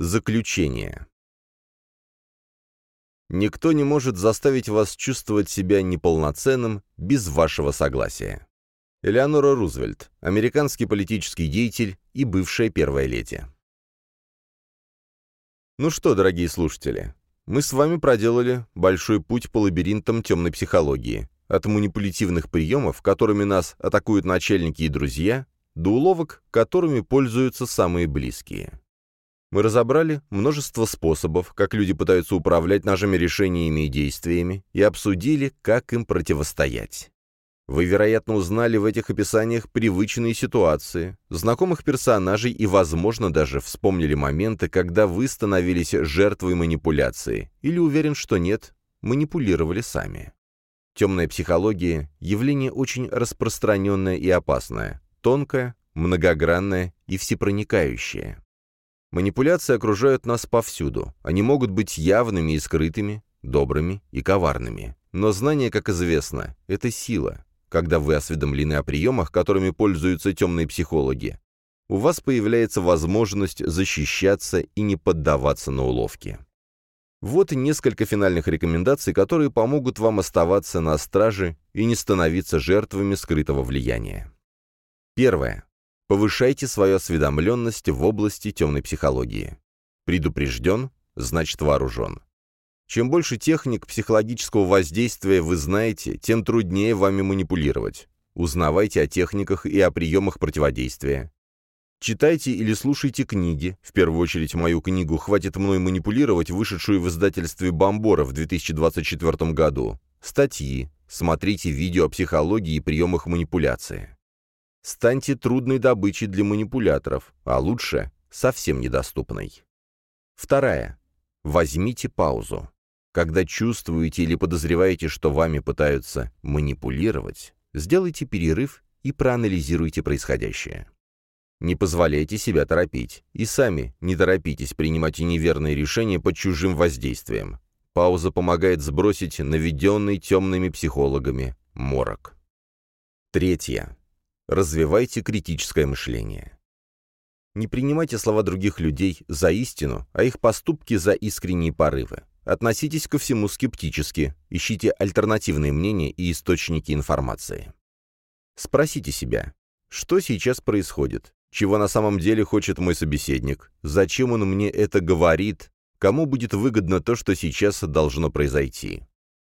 Заключение. Никто не может заставить вас чувствовать себя неполноценным без вашего согласия. Элеонора Рузвельт, американский политический деятель и бывшая первая леди. Ну что, дорогие слушатели, мы с вами проделали большой путь по лабиринтам темной психологии, от манипулятивных приемов, которыми нас атакуют начальники и друзья, до уловок, которыми пользуются самые близкие. Мы разобрали множество способов, как люди пытаются управлять нашими решениями и действиями, и обсудили, как им противостоять. Вы, вероятно, узнали в этих описаниях привычные ситуации, знакомых персонажей и, возможно, даже вспомнили моменты, когда вы становились жертвой манипуляции, или уверен, что нет, манипулировали сами. Темная психология – явление очень распространенное и опасное, тонкое, многогранное и всепроникающее. Манипуляции окружают нас повсюду. Они могут быть явными и скрытыми, добрыми и коварными. Но знание, как известно, — это сила. Когда вы осведомлены о приемах, которыми пользуются темные психологи, у вас появляется возможность защищаться и не поддаваться на уловки. Вот несколько финальных рекомендаций, которые помогут вам оставаться на страже и не становиться жертвами скрытого влияния. Первое. Повышайте свою осведомленность в области темной психологии. Предупрежден, значит вооружен. Чем больше техник психологического воздействия вы знаете, тем труднее вами манипулировать. Узнавайте о техниках и о приемах противодействия. Читайте или слушайте книги, в первую очередь мою книгу «Хватит мной манипулировать», вышедшую в издательстве «Бомбора» в 2024 году, статьи, смотрите видео о психологии и приемах манипуляции. Станьте трудной добычей для манипуляторов, а лучше – совсем недоступной. Вторая. Возьмите паузу. Когда чувствуете или подозреваете, что вами пытаются манипулировать, сделайте перерыв и проанализируйте происходящее. Не позволяйте себя торопить, и сами не торопитесь принимать неверные решения под чужим воздействием. Пауза помогает сбросить наведенный темными психологами морок. Третье. Развивайте критическое мышление. Не принимайте слова других людей за истину, а их поступки за искренние порывы. Относитесь ко всему скептически, ищите альтернативные мнения и источники информации. Спросите себя, что сейчас происходит, чего на самом деле хочет мой собеседник, зачем он мне это говорит, кому будет выгодно то, что сейчас должно произойти.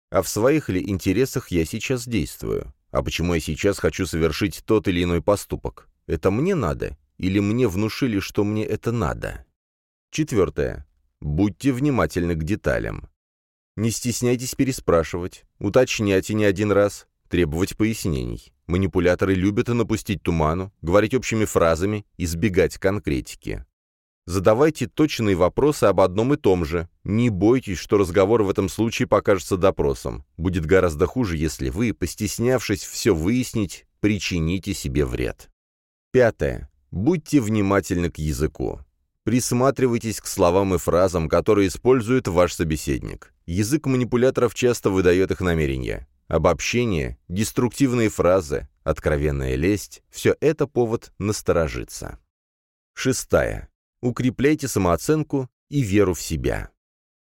А в своих ли интересах я сейчас действую? А почему я сейчас хочу совершить тот или иной поступок? Это мне надо? Или мне внушили, что мне это надо? Четвертое. Будьте внимательны к деталям. Не стесняйтесь переспрашивать, уточнять и не один раз, требовать пояснений. Манипуляторы любят напустить туману, говорить общими фразами, избегать конкретики. Задавайте точные вопросы об одном и том же. Не бойтесь, что разговор в этом случае покажется допросом. Будет гораздо хуже, если вы, постеснявшись все выяснить, причините себе вред. Пятое. Будьте внимательны к языку. Присматривайтесь к словам и фразам, которые использует ваш собеседник. Язык манипуляторов часто выдает их намерения. Обобщение, деструктивные фразы, откровенная лесть – все это повод насторожиться. Шестая. Укрепляйте самооценку и веру в себя.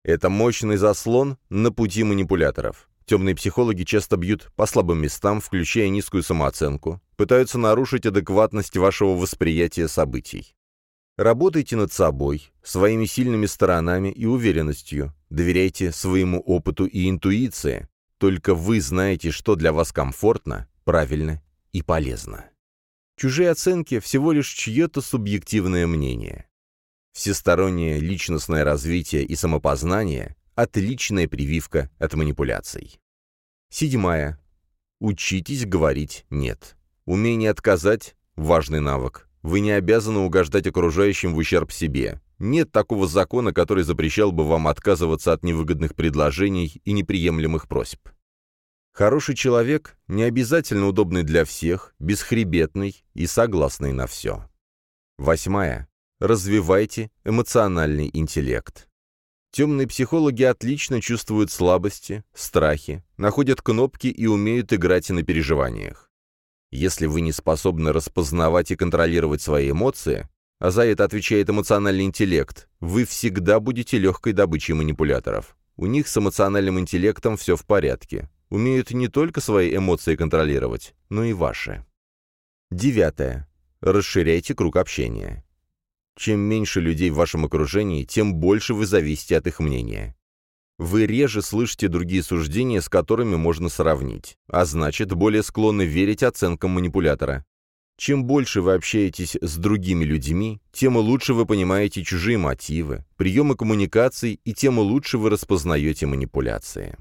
Это мощный заслон на пути манипуляторов. Темные психологи часто бьют по слабым местам, включая низкую самооценку, пытаются нарушить адекватность вашего восприятия событий. Работайте над собой, своими сильными сторонами и уверенностью, доверяйте своему опыту и интуиции. Только вы знаете, что для вас комфортно, правильно и полезно. Чужие оценки – всего лишь чье-то субъективное мнение. Всестороннее личностное развитие и самопознание – отличная прививка от манипуляций. Седьмая. Учитесь говорить «нет». Умение отказать – важный навык. Вы не обязаны угождать окружающим в ущерб себе. Нет такого закона, который запрещал бы вам отказываться от невыгодных предложений и неприемлемых просьб. Хороший человек не обязательно удобный для всех, бесхребетный и согласный на все. Восьмая. Развивайте эмоциональный интеллект. Темные психологи отлично чувствуют слабости, страхи, находят кнопки и умеют играть на переживаниях. Если вы не способны распознавать и контролировать свои эмоции, а за это отвечает эмоциональный интеллект, вы всегда будете легкой добычей манипуляторов. У них с эмоциональным интеллектом все в порядке. Умеют не только свои эмоции контролировать, но и ваши. Девятое. Расширяйте круг общения. Чем меньше людей в вашем окружении, тем больше вы зависите от их мнения. Вы реже слышите другие суждения, с которыми можно сравнить, а значит, более склонны верить оценкам манипулятора. Чем больше вы общаетесь с другими людьми, тем лучше вы понимаете чужие мотивы, приемы коммуникаций и тем лучше вы распознаете манипуляции.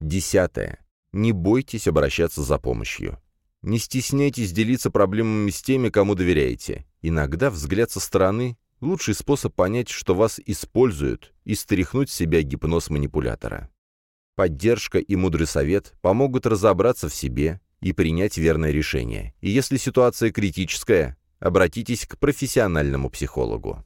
Десятое. Не бойтесь обращаться за помощью. Не стесняйтесь делиться проблемами с теми, кому доверяете. Иногда взгляд со стороны – лучший способ понять, что вас используют, и стряхнуть с себя гипноз манипулятора. Поддержка и мудрый совет помогут разобраться в себе и принять верное решение. И если ситуация критическая, обратитесь к профессиональному психологу.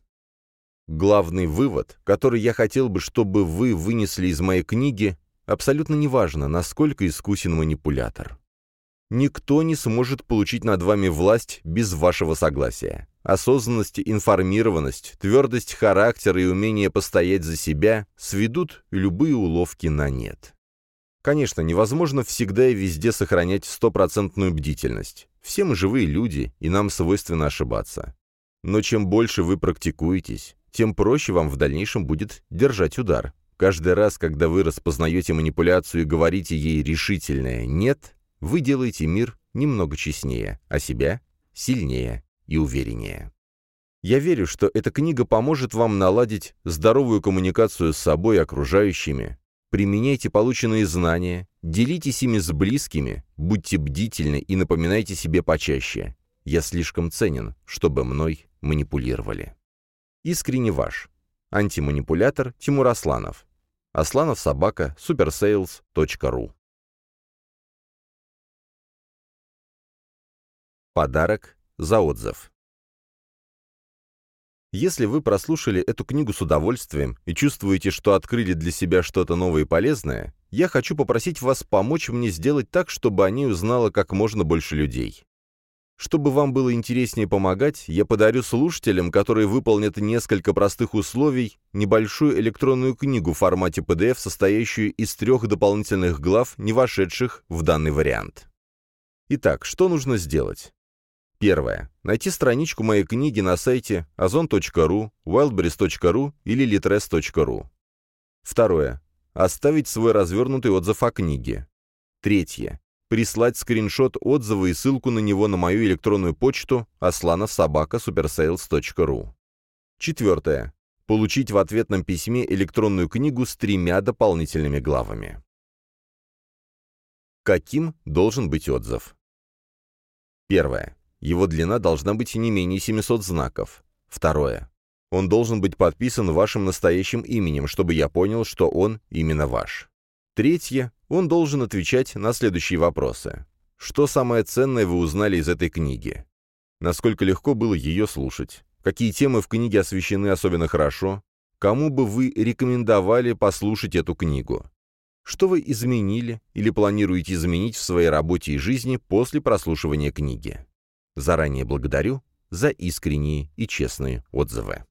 Главный вывод, который я хотел бы, чтобы вы вынесли из моей книги, абсолютно неважно, насколько искусен манипулятор. Никто не сможет получить над вами власть без вашего согласия. Осознанность, информированность, твердость характера и умение постоять за себя сведут любые уловки на нет. Конечно, невозможно всегда и везде сохранять стопроцентную бдительность. Все мы живые люди, и нам свойственно ошибаться. Но чем больше вы практикуетесь, тем проще вам в дальнейшем будет держать удар. Каждый раз, когда вы распознаете манипуляцию и говорите ей решительное «нет», вы делаете мир немного честнее, а себя сильнее и увереннее. Я верю, что эта книга поможет вам наладить здоровую коммуникацию с собой и окружающими. Применяйте полученные знания, делитесь ими с близкими, будьте бдительны и напоминайте себе почаще. Я слишком ценен, чтобы мной манипулировали. Искренне ваш. Антиманипулятор Тимур Асланов. Асланов собака supersales.ru Подарок за отзыв. Если вы прослушали эту книгу с удовольствием и чувствуете, что открыли для себя что-то новое и полезное, я хочу попросить вас помочь мне сделать так, чтобы о ней узнало как можно больше людей. Чтобы вам было интереснее помогать, я подарю слушателям, которые выполнят несколько простых условий, небольшую электронную книгу в формате PDF, состоящую из трех дополнительных глав, не вошедших в данный вариант. Итак, что нужно сделать? Первое. Найти страничку моей книги на сайте ozon.ru, wildberries.ru или litres.ru. Второе. Оставить свой развернутый отзыв о книге. Третье. Прислать скриншот отзыва и ссылку на него на мою электронную почту aslanov.supersales.ru. Четвертое. Получить в ответном письме электронную книгу с тремя дополнительными главами. Каким должен быть отзыв? Первое. Его длина должна быть не менее 700 знаков. Второе. Он должен быть подписан вашим настоящим именем, чтобы я понял, что он именно ваш. Третье. Он должен отвечать на следующие вопросы. Что самое ценное вы узнали из этой книги? Насколько легко было ее слушать? Какие темы в книге освещены особенно хорошо? Кому бы вы рекомендовали послушать эту книгу? Что вы изменили или планируете изменить в своей работе и жизни после прослушивания книги? Заранее благодарю за искренние и честные отзывы.